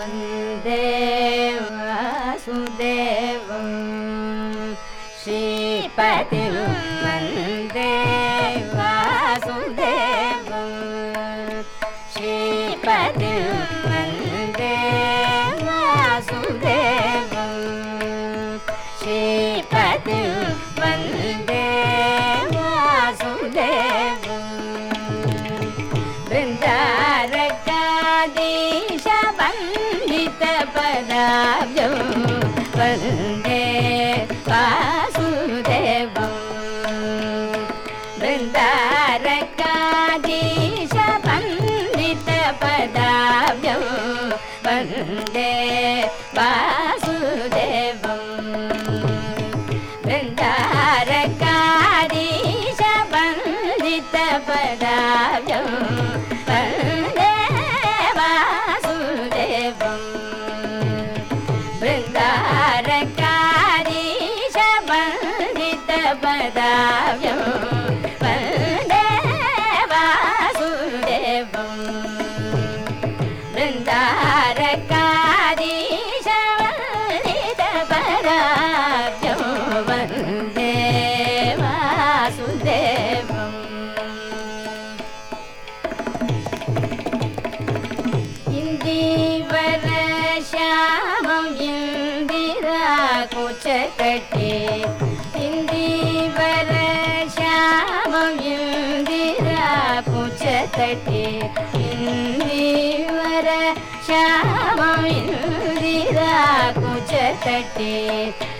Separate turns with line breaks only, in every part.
वन्दे वन्दे वासुदेवं। बृन्दारकादीशपण्डितपदाब्जं वन्दे वासुदेवं। बृन्दारकादीशपण्डितपदाब्जं वासुदेवम्। इन्दीवरश्यामम् इन्दिराकुचकटे। इन्दीवरश्यामम् इन्दिराकुचकटे। इन्दीवर श्यामम् इन्दिराकुचकटे। हिन्दी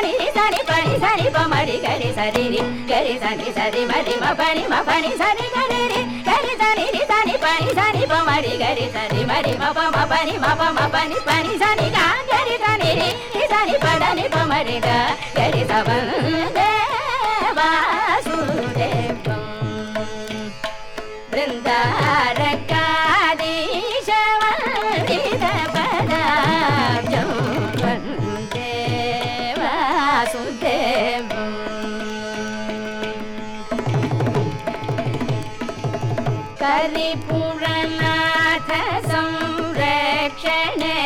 సని రి సని పని సరి ప గరి సరి రి గరి సని సరి మరి మ పని మ పని సరి గరి రి గరి సని రి సని పని సరి ప గరి సరి మరి మ పమ పని మ పమ పని పని సని గా గరి సని రి రి సని పదని ప మరి గా గరి స करिपूर्णनाथ रक्षणे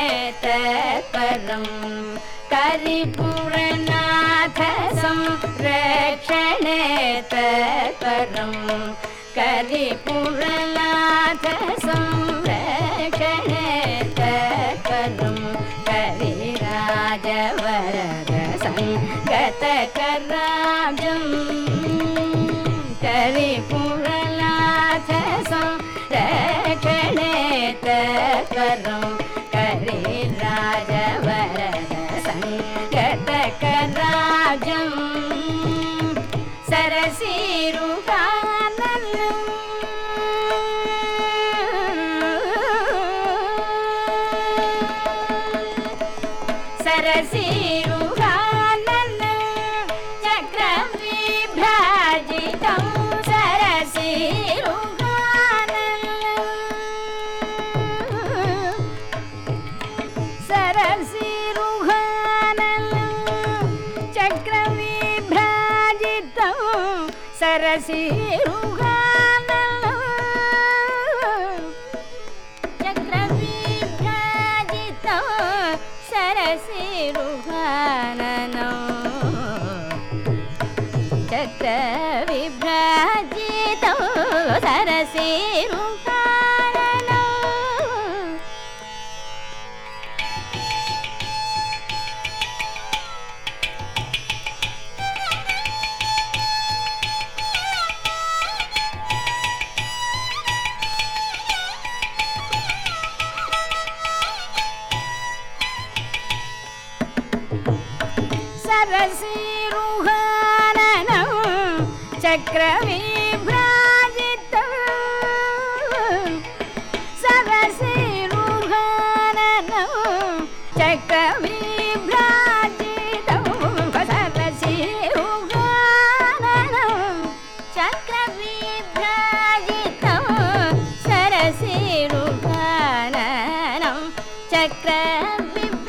त करिपूर्णनाथ करिपूरनाथसं रक्षणे करिपूर्ण संरक्षणे तत्परम् करिराजवरद सङ्गतकराजम् सरसीरुगानम् चक्रविभ्राजितं सरसीरुगाननो चक्रविभ्राजितं सरसीरुगाननो सरसिरुहाननं चक्रविभ्राजितं। सरसिरुहाननं चक्रविभ्राजितं। सरसिरुहाननं चक्रविभ्राजितं। सरसिरुहाननं चक्रविभ्राजितं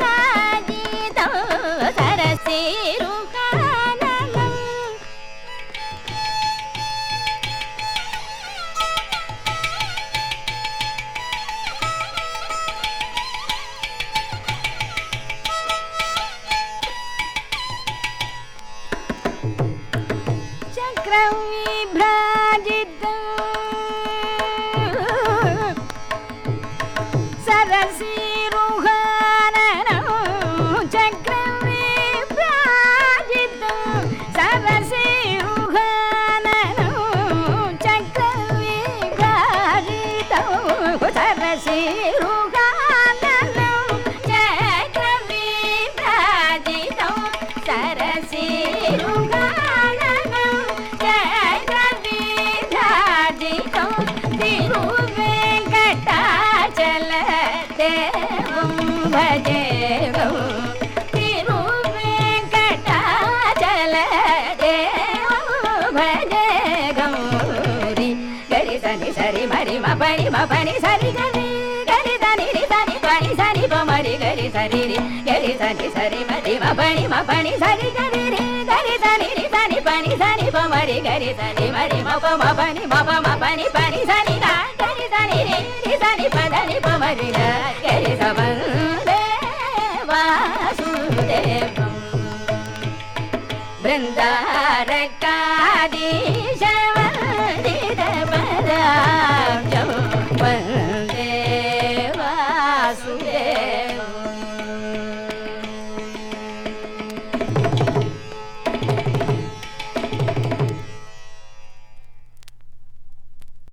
चक्रविभ्राजित మ పని సరి గరి గరి దని రి దని పని సని పమరి గరి సరి రి గరి సని సరి మది మ పని మ పని సరి గరి రి గరి దని రి దని పని సని పమరి గరి సని మరి మ ప మ పని మ ప మ పని పని సని గా గరి దని రి రి దని పదని పమరి గరి సమం దేవాసుదేవం బృందారకాది